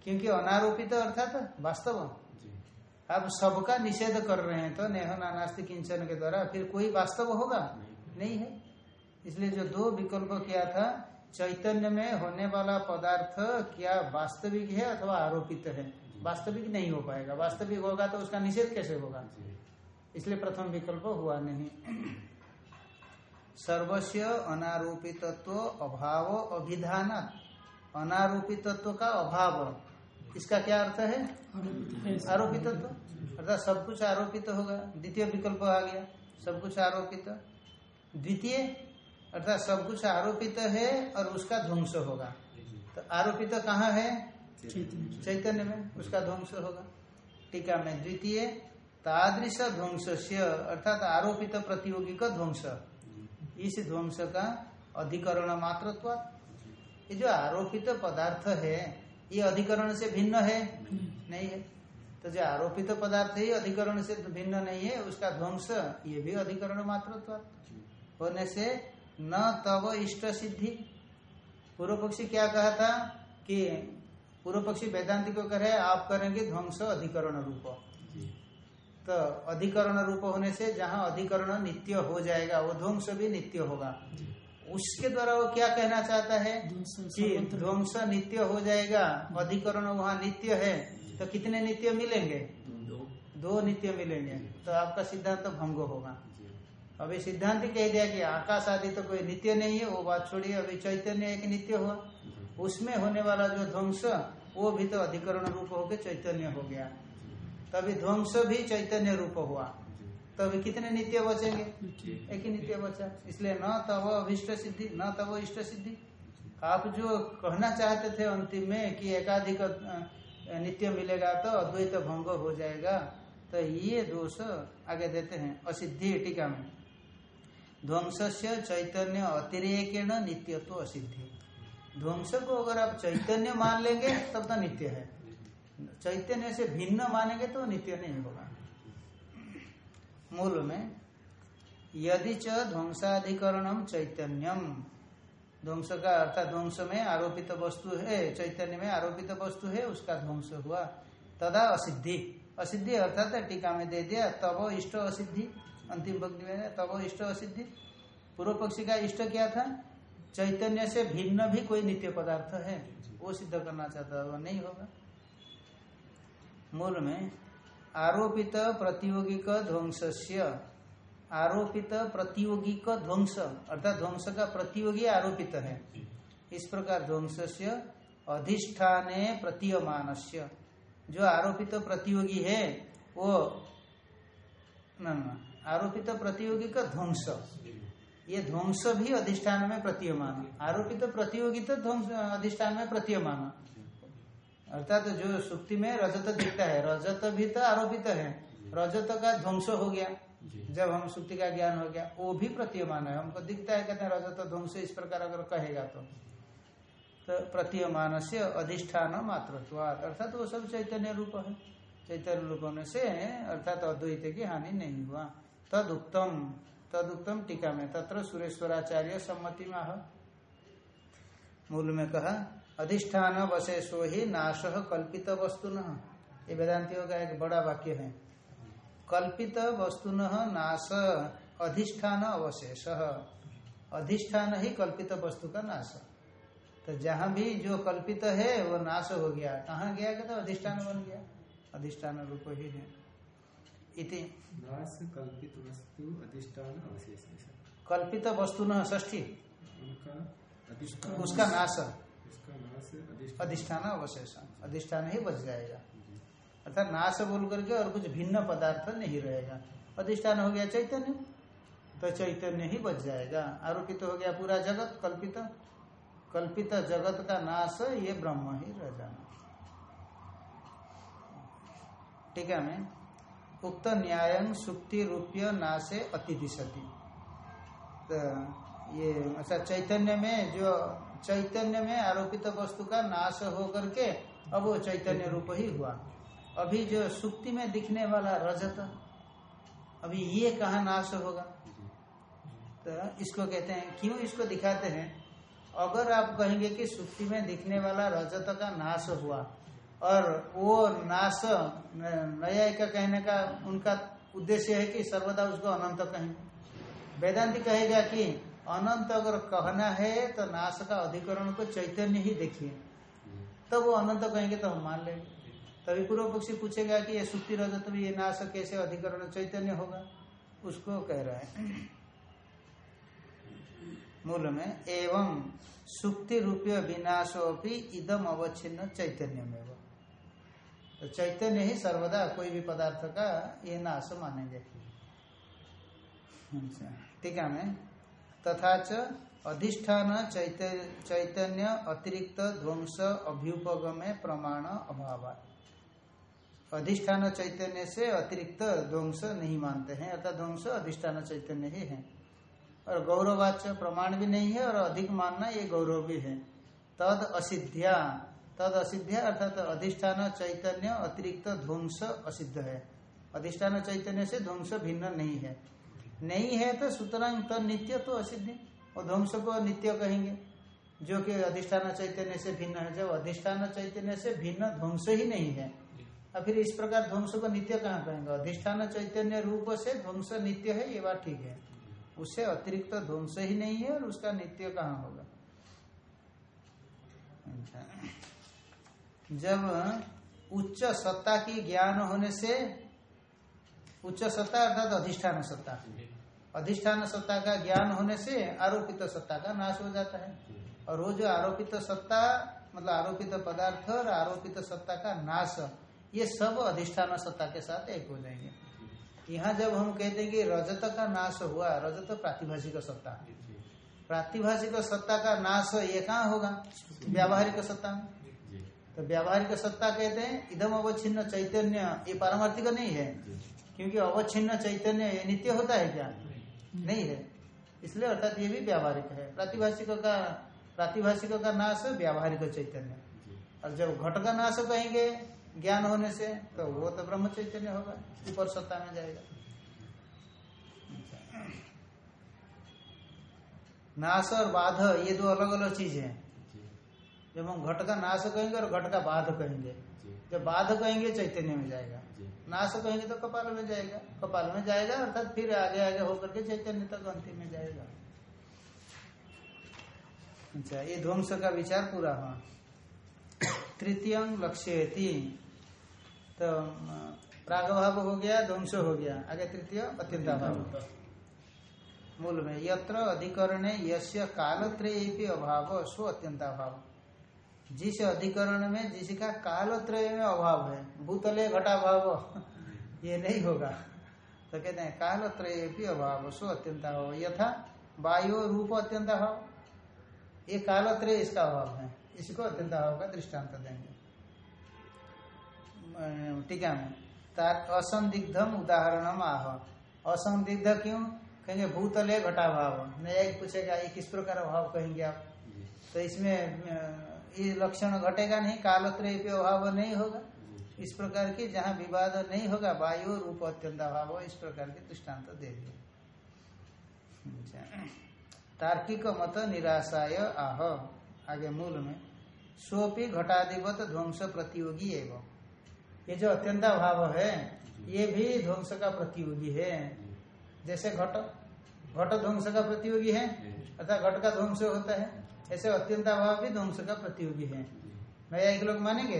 क्योंकि अनारोपित अर्थात वास्तव। आप सबका निषेध कर रहे हैं तो नेह नानास्ति किंचन के द्वारा फिर कोई वास्तव होगा? नहीं है। इसलिए जो दो विकल्प किया था चैतन्य में होने वाला पदार्थ क्या वास्तविक है अथवा आरोपित है? वास्तविक नहीं हो पाएगा। वास्तविक होगा तो उसका निषेध कैसे होगा? इसलिए प्रथम विकल्प हुआ नहीं। सर्वस्व अनारोपितत्व अभाव अभिधान। अनारोपितत्व का अभाव। इसका क्या अर्थ है? आरोपित। है आरोपितत्व अर्थात सब कुछ आरोपित होगा। द्वितीय विकल्प आ गया। सब कुछ आरोपित। द्वितीय अर्थात सब कुछ आरोपित है और उसका ध्वंस होगा। तो आरोपित कहाँ है? चैतन्य। में उसका ध्वंस होगा। टीका में द्वितीय तादृश ध्वंस अर्थात आरोपित प्रतियोगी का ध्वंस। इस ध्वंस का अधिकरण मात्रत्व। ये जो आरोपित पदार्थ है ये अधिकरण से भिन्न है? नहीं है। तो जो आरोपित पदार्थ है अधिकरण से भिन्न नहीं है उसका ध्वंस ये भी अधिकरण मात्रत्व। होने से न तब इष्ट सिद्धि। पूर्व पक्षी क्या कहा था कि पूर्व पक्षी वेदांति को कह रहे हैं, आप करेंगे ध्वंस अधिकरण रूप। तो अधिकरण रूप होने से जहाँ अधिकरण नित्य हो जाएगा वो ध्वंस भी नित्य होगा। उसके द्वारा वो क्या कहना चाहता है ध्वंस कि ध्वंस नित्य हो जाएगा अधिकरण वहाँ नित्य है तो कितने नित्य मिलेंगे? दो। दो नित्य मिलेंगे। तो आपका सिद्धांत तो भंग होगा। अभी सिद्धांत कह दिया कि आकाश आदि तो कोई नित्य नहीं है, वो बात छोड़िए, अभी चैतन्य एक नित्य हुआ। उसमें होने वाला जो ध्वंस, वो भी तो अधिकरण रूप होकर चैतन्य हो गया। तभी ध्वंस भी चैतन्य रूप हुआ। तो अभी कितने नित्य बचेंगे? एक ही नित्य बचा। इसलिए न तब अभिष्ट सिद्धि, न तब इष्ट सिद्धि। आप जो कहना चाहते थे अंतिम में कि एकाधिक नित्य मिलेगा तो अद्वैत भंग हो जाएगा तो ये दोष आगे देते हैं। असिद्धि टीका में। ध्वंस से चैतन्य अतिरेकेण नित्यत्व असिद्धि। ध्वंस को अगर आप चैतन्य मान लेंगे, तब तो नित्य है। चैतन्य से भिन्न मानेंगे तो नित्य नहीं होगा। मूल में, यदि च ध्वंसाधिकरणम चैतन्यम। ध्वंस का अर्थात ध्वंस में आरोपित वस्तु है, चैतन्य में आरोपित वस्तु है, उसका ध्वंस हुआ। तदा असिद्धि। असिद्धि अर्थात टीका में दे दिया तब इष्ट असिद्धि। अंतिम भक्ति में तब इष्ट असिद्धि। पूर्व पक्षी का इष्ट क्या था? चैतन्य से भिन्न भी कोई नित्य पदार्थ है। वो सिद्ध करना चाहता है वो नहीं होगा। मूल में आरोपित प्रतियोगिक ध्वंसस्य। आरोपित प्रतियोगिक ध्वंस अर्थात ध्वंस का प्रतियोगी आरोपित है। इस प्रकार ध्वंस से अधिष्ठाने प्रतीयमानस्य। जो आरोपित प्रतियोगी है वो न न, आरोपित प्रतियोगी का ध्वंस। ये ध्वंस भी अधिष्ठान में प्रतीयमान है। आरोपित प्रतियोगी तो ध्वंस अधिष्ठान में प्रतीयमान अर्थात तो जो सुक्ति में रजत दिखता है रजत भी तो आरोपित है। रजत का ध्वंस हो गया। जब हम सुक्ति का ज्ञान हो गया वो भी प्रतीयमान है। हमको दिखता है कहते हैं रजत ध्वंस इस प्रकार अगर कहेगा तो। तो प्रतीयमान से अधिष्ठान मात्रत्वात। अर्थात वो सब चैतन्य रूप है। चैतन्य रूप होने से अर्थात अद्वैत की हानि नहीं हुआ। तद उत्तम टीका में, तत्र सुरेश्वराचार्य सम्मति माह मूल में कहा अधिष्ठान वशेषो ही नाश कल्पित वस्तु न ये वेदांतियों का एक बड़ा वाक्य है। कल्पित वस्तुन नाश अधिष्ठान अवशेष अधिष्ठान ही कल्पित वस्तु का नाश। तो जहाँ भी जो कल्पित है, वो नाश हो गया। कहाँ गया? क्या तो अधिष्ठान बन गया। अधिष्ठान रूप ही है। इति। नाश कल्पित वस्तु अधिष्ठान अवशेष कल्पित वस्तु न ष्ठी अधिष्ठान उसका नाश अधिष्ठान अधिष्ठान अवशेष अधिष्ठान ही बच जाएगा। अर्थात नाश बोल करके और कुछ भिन्न पदार्थ नहीं रहेगा। अधिष्ठान हो गया चैतन्य तो चैतन्य ही बच जाएगा। आरोपित हो गया पूरा जगत कल्पित। कल्पित जगत का नाश ये ब्रह्म ही रह जाना। ठीक है मैं उक्त न्याय सुक्ति रूपीय नाशे अतिदिशति। तो ये अच्छा चैतन्य में जो, चैतन्य में आरोपित वस्तु का नाश हो करके अब वो चैतन्य रूप ही हुआ। अभी जो सुक्ति में दिखने वाला रजत, अभी ये कहा नाश होगा? तो इसको कहते हैं, क्यों इसको दिखाते हैं? अगर आप कहेंगे कि सुक्ति में दिखने वाला रजत का नाश हुआ और वो नाश नया का कहने का उनका उद्देश्य है कि सर्वदा उसको अनंत कहेंगे वेदांति कहेगा कि अनंत अगर कहना है तो नाश का अधिकरण को चैतन्य ही देखिए। तब तो वो अनंत कहेंगे तो हम मान लेंगे। तभी पूर्व पक्षी पूछेगा कि ये सुक्ति रजत भी ये नाश कैसे अधिकरण चैतन्य होगा? उसको कह रहा है। मूल में, एवं सुक्ति रूपीय विनाशोपि इदम अवच्छिन्न चैतन्य में तो चैतन्य ही सर्वदा कोई भी पदार्थ का ये नाश मानेंगे। अच्छा, ठीक है मैं तथा च अधिष्ठान चैतन्य अतिरिक्त ध्वंस अभ्युपगमे प्रमाण अभाव। अधिष्ठान चैतन्य से अतिरिक्त ध्वंस नहीं मानते हैं अर्थात ध्वंस अधिष्ठान चैतन्य ही है। और गौरवाच प्रमाण भी नहीं है और अधिक मानना ये गौरव भी है। तद असिध्या तद असिध्या अर्थात अधिष्ठान, चैतन्य, अतिरिक्त ध्वंस असिद्ध है। अधिष्ठान, चैतन्य से ध्वंस भिन्न नहीं है। नहीं है तो सुतरांग तो नित्य तो असिद्धि और ध्वंस को नित्य कहेंगे। जो कि अधिष्ठान, चैतन्य से भिन्न है। जब अधिष्ठान, चैतन्य से भिन्न ध्वंस ही नहीं है और फिर इस प्रकार ध्वंस को नित्य कहाँ कहेंगे? अधिष्ठान, चैतन्य रूप से ध्वंस नित्य है, ये बात ठीक है। उससे अतिरिक्त ध्वंस ही नहीं है और उसका नित्य कहाँ होगा? अच्छा। जब उच्च सत्ता की ज्ञान होने से उच्च सत्ता अर्थात अधिष्ठान सत्ता। अधिष्ठान सत्ता का ज्ञान होने से आरोपित सत्ता का नाश हो जाता है। और वो जो आरोपित सत्ता मतलब आरोपित पदार्थ और आरोपित सत्ता का नाश, ये सब अधिष्ठान सत्ता के साथ एक हो जाएँगे। यहाँ जब हम कहते हैं कि रजत का नाश हुआ, रजत प्रातिभाषिक सत्ता। प्रातिभाषिक सत्ता का नाश ये कहाँ होगा? व्यावहारिक सत्ता में। तो व्यावहारिक सत्ता कहते हैं इधम अवच्छिन्न चैतन्य ये पारमार्थिक नहीं है। क्योंकि अवच्छिन्न चैतन्य ये नित्य होता है क्या? नहीं। है। इसलिए अर्थात ये भी व्यावहारिक है। प्रातिभाषिक का प्रातिभाषिक का नाश व्यावहारिक चैतन्य। और जब घट का नाश कहेंगे ज्ञान होने से तो वो तो ब्रह्म चैतन्य होगा ऊपर सत्ता में जाएगा। नाश और बाध ये दो अलग अलग चीज़ है। जब हम घट का नाश कहेंगे और घट का बाध कहेंगे। जब बाध कहेंगे चैतन्य में जाएगा। नाश कहेंगे तो कपाल में जाएगा। कपाल में जाएगा अर्थात फिर आगे आगे होकर के चैतन्य तक अंतिम में जाएगा। अच्छा ये ध्वंस का विचार पूरा हुआ। तृतीय लक्ष्य तो प्रागभाव हो गया ध्वंस हो गया। आगे तृतीय अत्यंताभाव मूल में यत्र अधिकरण यश्य कालत्रय अभाव स्व अत्यंताभाव। जिस अधिकरण में जिसका कालत्रय में अभाव है भूतले घटाभाव ये नहीं होगा। तो कहते हैं कालत्रय भी अभाव स्व अत्यंताभाव यथा वायु रूप अत्यंताभाव ये कालत्रय इसका अभाव है। इसको अत्यंताभाव का दृष्टांत देंगे। टीका में असंदिग्धम उदाहरण आह। असंदिग्ध क्यों? कहेंगे भूतले घटा भाव। नया पूछेगा ये किस प्रकार अभाव कहेंगे आप? तो इसमें ये लक्षण घटेगा नहीं कालत्रय पे अभाव नहीं होगा। इस प्रकार की जहाँ विवाद नहीं होगा वायु रूप अत्यंत अभाव इस प्रकार के दृष्टांत दे दिए। अच्छा। तार्किक मत निराशाय आह। आगे मूल में सोपी घटाधिपत ध्वंस प्रतियोगी एवं। ये जो अत्यंत अभाव है ये भी ध्वंस का प्रतियोगी है। जैसे घट घट ध्वंस का प्रतियोगी है अर्थात घट का ध्वंस होता है। ऐसे अत्यंत भाव भी ध्वंस का प्रतियोगी है। नया एक लोग मानेंगे?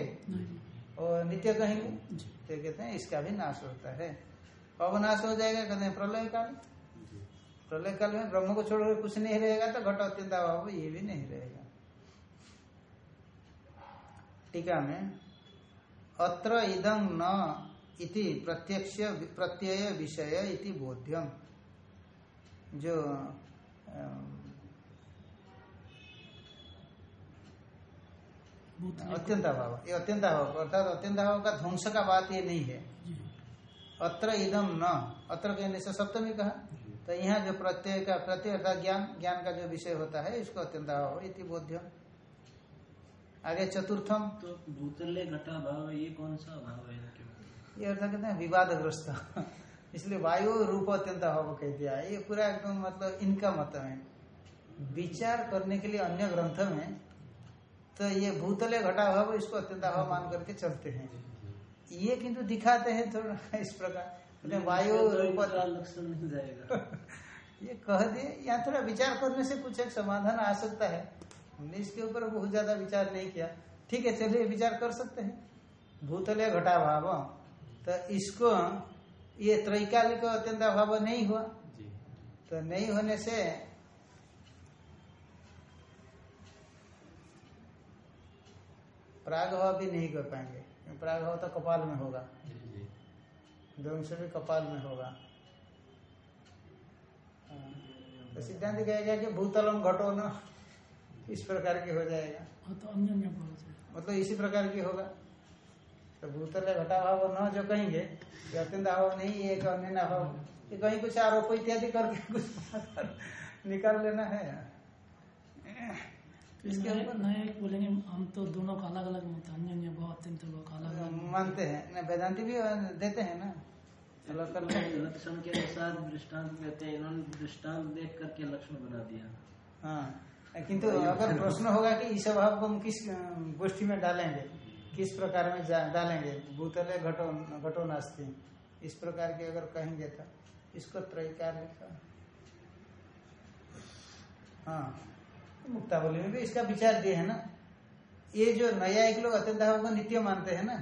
और नित्य कहेंगे तो कहते हैं इसका भी नाश होता है। कब नाश हो जाएगा कहते हैं प्रलय काल। प्रलय काल में ब्रह्म को छोड़कर कुछ नहीं रहेगा तो घट अत्यंत अभाव ये भी नहीं रहेगा। टीका में अत्र इदं न इति प्रत्यक्ष प्रत्यय विषय इति बोध्यम जो अत्यंत अभाव। ये अत्यंत अभाव अर्थात अत्यंत अभाव का ध्वंस का बात ये नहीं है। अत्र इदम न अत्र कहने से सप्तमी कहा? तो यहाँ जो प्रत्यय का प्रत्यय अर्थात ज्ञान ज्ञान का जो विषय होता है इसको अत्यंत अभाव इति बोध्यम आगे चतुर्थम। तो भूतले घटा भाव ये कौन सा भाव है ये अर्थ कहते हैं विवादग्रस्त। <laughs> इसलिए वायु रूप अत्यंत अभाव कह दिया ये पूरा एकदम मतलब इनका मत है। विचार करने के लिए अन्य ग्रंथ में तो ये भूतले घटा भाव इसको अत्यंत अभाव मान करके चलते हैं। ये किंतु दिखाते हैं थोड़ा <laughs> इस प्रकार। वायु तो रूप लक्षण मिल जाएगा। <laughs> ये कह दिए यहाँ थोड़ा विचार करने से कुछ एक समाधान आ सकता है। हमने इसके ऊपर बहुत ज़्यादा विचार नहीं किया। ठीक है चलिए विचार कर सकते हैं। भूतले घटा भाव। तो इसको ये त्रैकालिक अत्यंत अभाव नहीं हुआ। तो नहीं होने से प्रागभाव भी नहीं कर पाएँगे प्रागभाव तो कपाल में होगा। ध्वंस भी कपाल में होगा। तो सिद्धांत कहेगा कि भूतलम घटो न इस प्रकार की हो जाएगा। हाँ तो मतलब इसी प्रकार की होगा। तो भूतल घटा भाव न जो कहेंगे अत्यंत अभाव नहीं ये एक अन्य अभाव ये कहीं कुछ आरोप इत्यादि करके कुछ निकाल लेना है। तो इसके ऊपर- नए एक बोलेंगे हम तो दोनों का अलग अलग मत है, अन्य अन्य भाव अत्यंत भाव का अलग अलग मानते हैं न वेदांति भी देते हैं ना? लेंगे लक्षण के अनुसार दृष्टांत कहते हैं इन्होंने दृष्टांत देख करके लक्षण बना दिया। हाँ किंतु अगर प्रश्न होगा कि इस अभाव को हम किस गोष्ठी में डालेंगे? किस प्रकार में डालेंगे? भूतले घटो घटो नास्ती इस प्रकार के अगर कहेंगे तो इसको त्रैकाल का। हाँ। मुक्तावली में भी इसका विचार दिए है ना। ये जो नया एक लोग अत्यंत भाव को नित्य मानते हैं ना।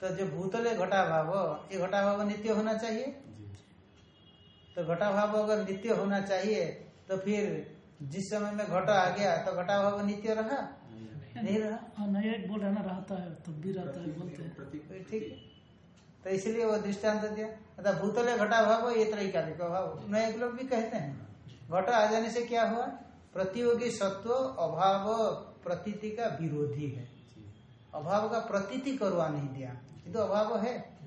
तो जो भूतले घटा भाव ये घटा भाव नित्य होना चाहिए? तो घटा भाव अगर नित्य होना चाहिए तो फिर जिस समय में घटा आ गया तो घटा भाव नित्य रहा? नहीं। रहा। हाँ नया एक बोल रहे ना रहता है तब भी रहता है बोलते हैं। तो ठीक है। तो इसलिए वो दृष्टांत दिया। अर्थात भूतले घटा भाव ये त्रैकालिक भाव। नए लोग भी कहते हैं। घटा आ जाने से क्या हुआ? प्रतियोगी सत्व अभाव प्रतीति का विरोधी है। अभाव का प्रतीति करवा नहीं दिया। किंतु अभाव है।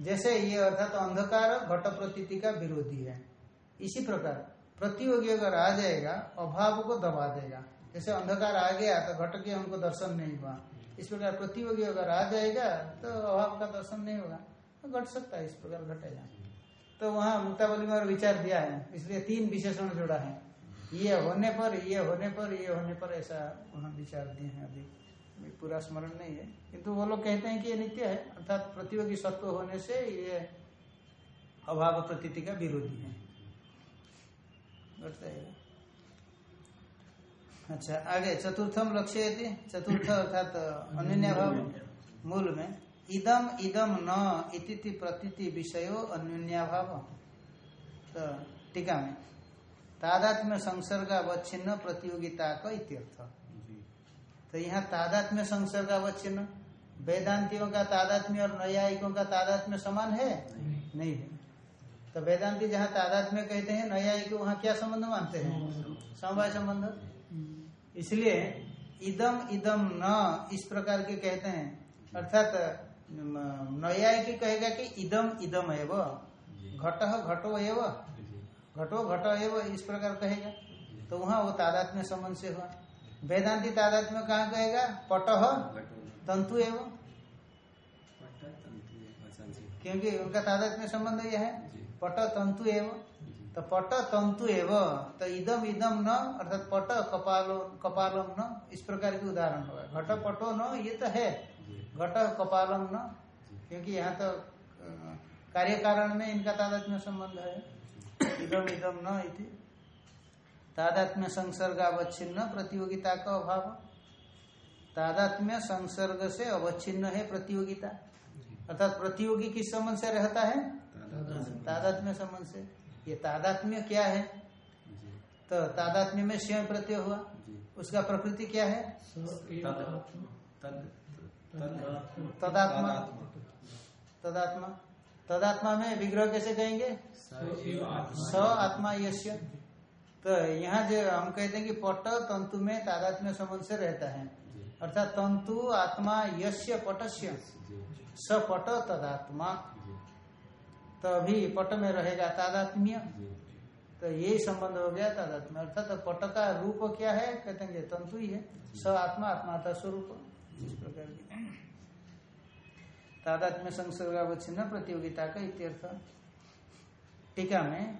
जैसे ये अर्थात तो अंधकार घट प्रतीति का विरोधी है। इसी प्रकार प्रतियोगी अगर आ जाएगा अभाव को दबा देगा। जैसे अंधकार आ गया तो घट के हमको दर्शन नहीं हुआ। इस प्रकार प्रतियोगी अगर आ जाएगा तो अभाव का दर्शन नहीं होगा। तो घट सकता है इस प्रकार घटेगा। तो वहाँ मुक्तावली में और विचार दिया है। इसलिए तीन विशेषण जोड़ा है। ये होने पर, ये होने पर, ये होने पर ऐसा वहाँ विचार दिए हैं अभी। पूरा स्मरण नहीं है। किंतु वो लोग कहते हैं कि ये नित्य है। अर्थात प्रतियोगी सत्व होने से ये अभाव प्रतीति का विरोधी है। है। अच्छा आगे चतुर्थम लक्ष्य यदि चतुर्थ अर्थात अन्य भाव मूल में। इदम इदम न इति प्रतीति विषयो अन्योन्याभाव। तो टीका में। तादात्म्य संसर्ग अवच्छिन्न प्रतियोगिता का इत्यर्थ तो यहाँ तादात्म्य संसर्ग अवच्छिन्न वेदांतियों का तादात्म्य और न्यायिकों का तादात्म्य समान है? नहीं। है। तो वेदांति जहाँ तादात्म्य कहते हैं न्यायिक वहाँ क्या संबंध मानते हैं? समवाय संबंध। इसलिए इदम इदम न इस प्रकार के कहते हैं। अर्थात न्यायिकी कहेगा कि इदम इदम एव। घट घटो एव। घटो घट एव इस प्रकार कहेगा। तो वहाँ वो तादात्म्य संबंध से हुआ। वेदांति तादात्म्य कहाँ कहेगा? पट तंतु एव क्योंकि उनका तादात्म्य संबंध यह है। पट तंतु एव तो पट तंतु एव तो इदम इदम न अर्थात पट कपालो कपालम न इस प्रकार के उदाहरण होगा। घट पटो न ये तो है। घट कपालम न क्योंकि यहाँ तो कार्य कारण में इनका तादात्म्य संबंध है। इदम इदम न इति। तादात्म्य संसर्ग अवच्छिन्न प्रतियोगिता का अभाव। तादात्म्य संसर्ग से अवच्छिन्न है प्रतियोगिता। अर्थात प्रतियोगी किस संबंध से रहता है? तादात्म्य। संबंध से। ये तादात्म्य क्या है? तो तादात्म्य में स्वयं प्रत्यय हुआ। उसका प्रकृति क्या है? तदात्मा। तदात्मा। तदात्मा में विग्रह कैसे कहेंगे? स आत्मा यश्य तो यहाँ जो हम कहते हैं कि पट तंतु में तादात्म्य संबंध से रहता है। अर्थात तंतु आत्मा यश्य पटस्य। स पट तदात्मा। तो अभी पट में रहेगा तादात्म्य। तो यही संबंध हो गया तादात्म्य। अर्थात तो पट का रूप क्या है? कहते हैं तंतु ही है। स आत्मा आत्मा स्वरूप। इस प्रकार की। तादात्म्य संसर्गावच्छिन्न प्रतियोगिता का इत्यर्थ। टीका में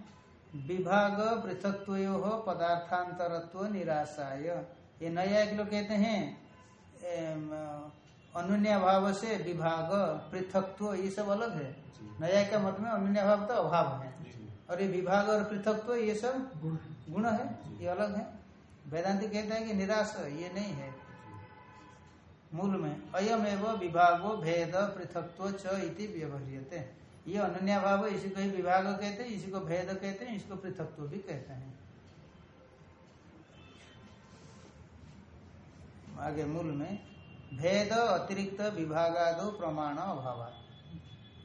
विभाग पृथक्व पदार्थांतरत्व निराशाय। ये नया एक लोग कहते हैं एम, अनुन्या भाव से विभाग पृथक्त्व ये सब अलग है। नया का मत में अनुन्या भाव तो अभाव है। और ये विभाग और पृथक्त्व ये सब गुण गुण है ये अलग है। वेदांति कहते हैं कि निराश ये नहीं है। मूल में अयम एवं विभागो भेद पृथक्त्व च इति व्यवहारियते। ये अनन्या भाव इसी को ही विभाग कहते हैं, इसी को भेद कहते हैं, इसको पृथक्त्व भी कहते हैं। आगे मूल में, भेद अतिरिक्त विभागादो प्रमाण अभाव।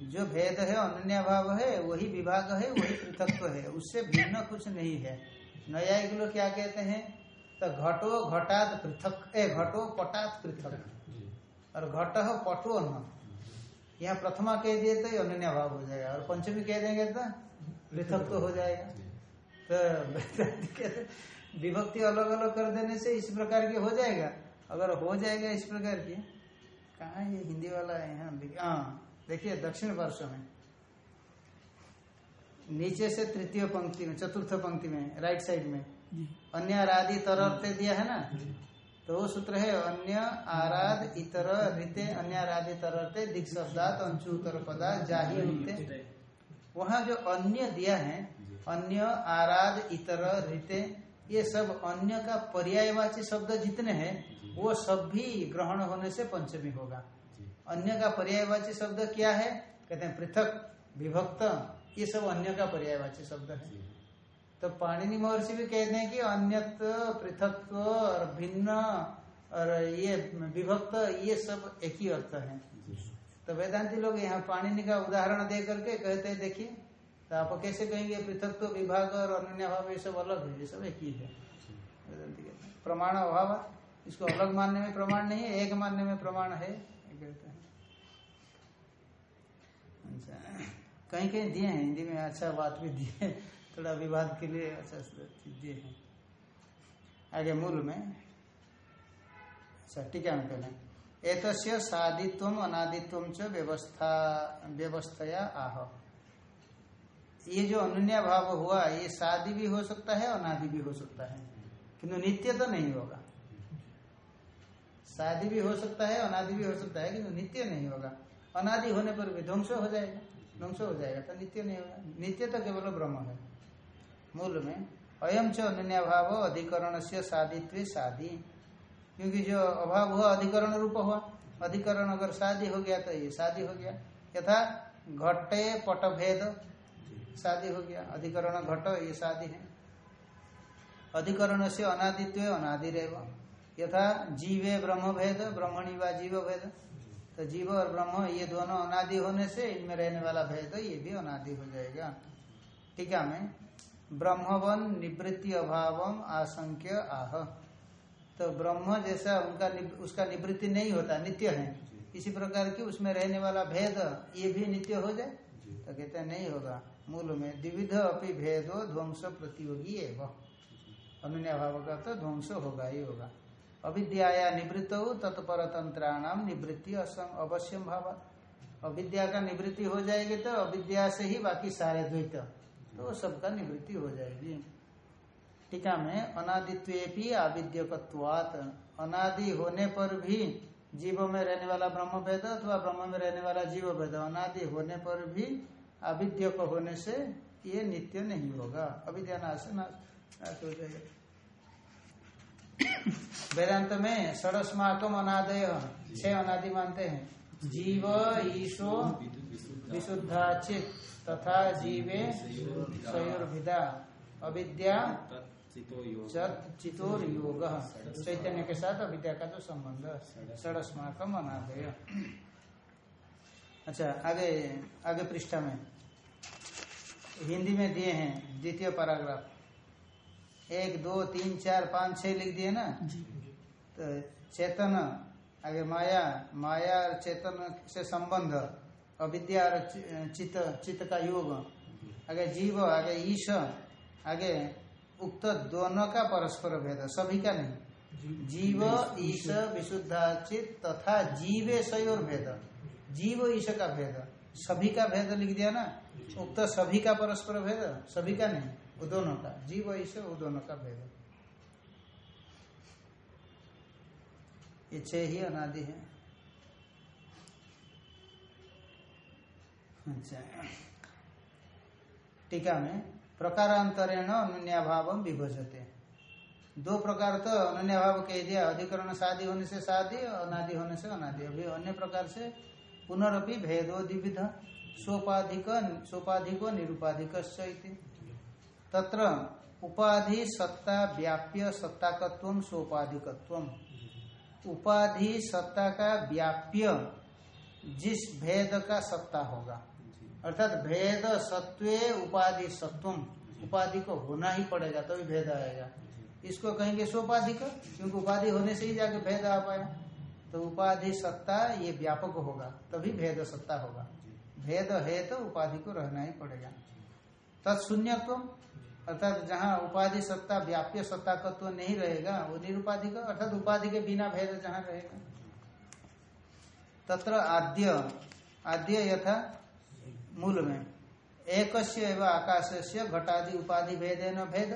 जो भेद है अनन्या भाव है, वही विभाग है, वही पृथक्त्व है, उससे भिन्न कुछ नहीं है। न्यायिक लोग क्या कहते हैं? तो घटो घटात पृथक, ए, घटो पटात पृथक। और घट हो पटो न यहाँ प्रथमा कह दिए तो अन्य अनन्या भाव हो जाएगा। और पंचमी कह देंगे तो पृथक तो हो जाएगा। तो विभक्ति अलग अलग कर देने से इस प्रकार की हो जाएगा। अगर हो जाएगा इस प्रकार की कहा ये हिंदी वाला है यहाँ? हाँ देखिए दक्षिण पार्श्व में। नीचे से तृतीय पंक्ति में चतुर्थ पंक्ति में राइट साइड में। अन्य आराधि तरते दिया है ना? तो वो सूत्र है अन्य आराध इतर रीते अन्य आराधि तरते दिख शब्दात अंशु उत्तर पदा जाही होते वहाँ जो अन्य दिया है अन्य आराध इतर रीते ये सब अन्य का पर्यायवाची शब्द जितने हैं वो सब भी ग्रहण होने से पंचमी होगा। अन्य का पर्यायवाची शब्द क्या है? कहते हैं पृथक विभक्त ये सब अन्य का पर्यायवाची शब्द है। तो पाणिनि महर्षि भी कहते हैं कि अन्यत्व पृथकत्व और भिन्न और ये विभक्त ये सब एक ही अर्थ है। तो वेदांति लोग यहाँ पाणिनि का उदाहरण दे करके कहते हैं देखिए तो आप कैसे कहेंगे पृथकत्व विभाग और अन्य अभाव ये सब अलग है ये सब एक ही है। वेदांति कहते हैं। प्रमाण अभाव इसको अलग मानने में प्रमाण नहीं है एक मानने में प्रमाण है कहते हैं। अच्छा कहीं कहीं दिए हैं हिंदी में अच्छा बात भी दिए थोड़ा विवाद के लिए अच्छा दिए हैं। आगे मूल में अच्छा टीका में पहले एतस्य सादित्व अनादित्व च व्यवस्था, व्यवस्थया आह। ये जो अनुन्या भाव हुआ, ये शादी भी हो सकता है, अनादि भी हो सकता है। किंतु नित्य तो नहीं होगा। शादी भी हो सकता है, अनादि भी हो सकता है, किंतु नित्य नहीं होगा। अनादि होने पर भी ध्वंस हो जाएगा। ध्वंस हो जाएगा तो नित्य नहीं होगा। नित्य तो केवल ब्रह्म है। मूल में अयम च अनन्या भाव अधिकरण से शादित्व शादी क्योंकि जो अभाव हुआ, अधिकरण रूप हुआ। अधिकरण अगर शादी हो गया तो ये शादी हो गया। यथा घटे पट भेद शादी हो गया। अधिकरण घट, ये शादी है। अधिकरण से अनादित्व अनादि रेव यथा जीवे ब्रह्म भेद ब्रह्मणी व जीव भेद। तो जीव और ब्रह्म, ये दोनों अनादि होने से इनमें रहने वाला भेद, ये भी अनादि हो जाएगा। टीका में ब्रह्मवन निवृत्ति अभाव आशंक्य आह। तो ब्रह्म जैसा उनका उसका निवृत्ति नहीं होता नित्य है। इसी प्रकार की उसमें रहने वाला भेद ये भी नित्य हो जाए? तो कहते हैं नहीं होगा। मूल में द्विविध अपनी भेदो ध्वंस प्रतियोगी एवं। अनुन्या भाव का तो ध्वंस होगा ही होगा। अविद्या निवृत्त हो तत्पर तंत्राणाम निवृत्ति असम अवश्यम भाव अविद्या का निवृत्ति हो जाएगी तो अविद्या से ही बाकी सारे द्वैत। तो सबका निवृत्ति हो जाएगी। टीका में अनादित्वे भी आविद्यकत्वात। अनादि होने पर भी जीव में रहने वाला ब्रह्म भेद अथवा ब्रह्म में रहने वाला जीव भेद अनादि होने पर भी अविद्य को होने से ये नित्य नहीं होगा। अविद्या नाश हो जाएगा। वेदांत में षडस्माकम अनादय, छह अनादि मानते हैं। जीव ईशो विशुद्धाचित तथा जीवे सयोर्भिदा अविद्या चितोर योग चैतन्य के साथ अविद्या का जो संबंध षडस्माकम अनादय। अच्छा आगे आगे पृष्ठा में। हिंदी में दिए हैं द्वितीय पैराग्राफ। एक दो तीन चार पाँच छह लिख दिए ना? तो चेतन आगे माया माया और चेतन से संबंध। अविद्या और चित्त चित्त का योग। आगे जीव आगे ईश आगे उक्त दोनों का परस्पर भेद सभी का नहीं। जीव ईश विशुद्धाचित तथा जीवे सयोर भेद। जीव ईश का भेद। सभी का भेद लिख दिया ना? उक्त सभी का परस्पर भेद सभी का नहीं वो दोनों का। जीव ईश वो दोनों का भेद। ये छह ही अनादि है। अच्छा। टीका में प्रकारांतरेण अनुन्याभाव विभजते। दो प्रकार तो अनुन्याभाव कह दिया। अधिकरण शादी होने से शादी अनादि होने से अनादि। अभी अन्य प्रकार से पुनरअपि भेदो द्विविध, सोपाधिक, सोपाधिको निरुपाधिक तत्र उपाधि, सत्ता, व्याप्य, सत्ताकत्व, सोपाधिकत्व। उपाधि, सत्ता का व्याप्य, जिस भेद का सत्ता होगा। अर्थात भेद सत्वे उपाधि सत्वम। उपाधि को होना ही पड़ेगा, तभी तो भेद आएगा। इसको कहेंगे सोपाधि का क्योंकि उपाधि होने से ही जाके भेद आ पाया। तो उपाधि सत्ता ये व्यापक होगा, तभी भेद सत्ता होगा। भेद है तो उपाधि को रहना ही पड़ेगा। तत्शून्यत्व अर्थात जहाँ उपाधि सत्ता, व्याप्य सत्ता का तो नहीं रहेगा, वो निरुपाधि का अर्थात उपाधि के बिना भेद जहाँ रहेगा। तत्र आद्य आद्य यथा मूल में। एक एवं आकाश से घटादि उपाधि भेदे न भेद।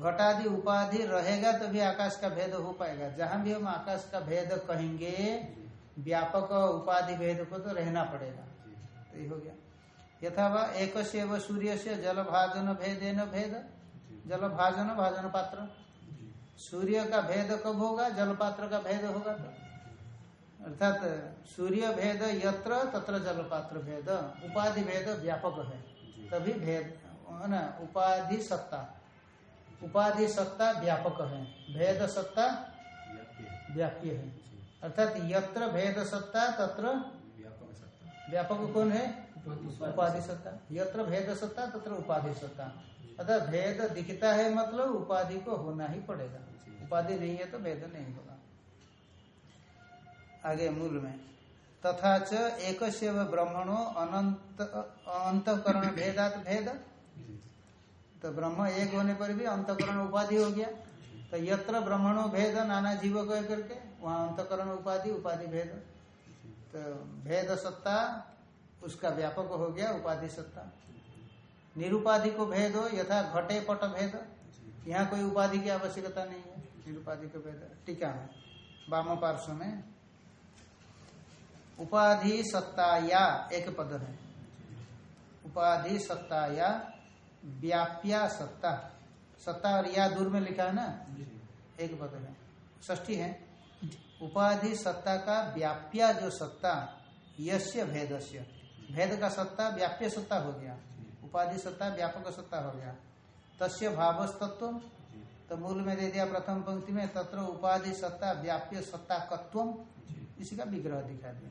घटादि उपाधि रहेगा तभी आकाश का भेद हो पाएगा। जहाँ भी हम आकाश का भेद कहेंगे व्यापक उपाधि भेद को तो रहना पड़ेगा। तो ये हो गया। यथा वह एक सूर्य से जल भाजन भेदे न भेद। जल भाजन भाजन पात्र सूर्य का भेद कब होगा? जल पात्र का भेद होगा तो। अर्थात सूर्य भेद यत्र तत्र जलपात्र भेद उपाधि भेद व्यापक है। तभी भेद है ना उपाधि सत्ता। उपाधि सत्ता व्यापक है। भेद सत्ता व्याप्य है। अर्थात यत्र भेद सत्ता तत्र व्यापक सत्ता। व्यापक कौन है? उपाधि सत्ता। यत्र भेद सत्ता तत्र उपाधि सत्ता। अर्थात भेद दिखता है मतलब उपाधि को होना ही पड़ेगा। उपाधि नहीं है तो भेद नहीं होगा। आगे मूल में। तथा च एक ब्रह्मणो अनंत अंतकरण भेदात भेद। तो ब्रह्म एक होने पर भी अंतकरण उपाधि हो गया। तो यत्र ब्रह्मणो भेद, नाना जीव कह करके, वहाँ अंतकरण उपाधि उपाधि भेद। तो भेद सत्ता, उसका व्यापक हो गया उपाधि सत्ता। निरुपाधि को भेद हो, यथा घटे पट भेद। यहाँ कोई उपाधि की आवश्यकता नहीं है, निरुपाधि को भेद। टीका है वाम पार्श्व में। उपाधि सत्ता या एक पद है। उपाधि सत्ता या व्याप्या सत्ता। सत्ता और या दूर में लिखा है ना? एक पद है। ष्ठी है। उपाधि सत्ता का व्याप्या जो सत्ता यश्य भेदस्य। भेद का सत्ता व्याप्य सत्ता हो गया। उपाधि सत्ता व्यापक सत्ता हो गया। तस्य भावस्तत्व तो मूल में दे दिया प्रथम पंक्ति में तत्र उपाधि सत्ता व्याप्य सत्ता कत्वम इसी का विग्रह दिखा दिया।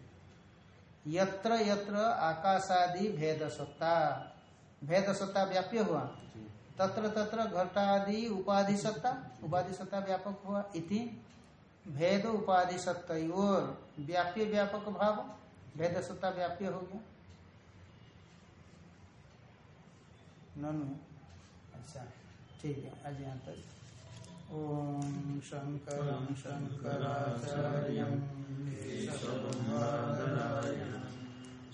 यत्र यत्र आकाशादि भेद सत्ता भेद सत्ता व्याप्य हुआ। तत्र तत्र घटादि उपाधि सत्ता उपाधि सत्ता व्यापक हुआ इति। भेद उपाधि सत्ता और व्याप्य व्यापक भाव भेद सत्ता व्याप्य हो गया। ननु। अच्छा। ठीक है आज यहाँ तक। ॐ शङ्करं शङ्कराचार्यं केशवमादरायण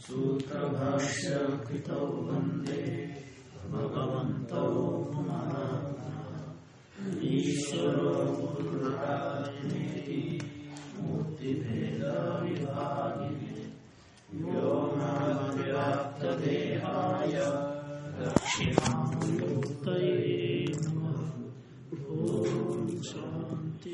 सूत्रभाष्य कृतौ वंदे भगवन्तौ पुनः ईश्वरो गुरुराजनेति मूर्तिभेदविभागिने व्योमाव्याप्तदेहाय ॐ शान्ति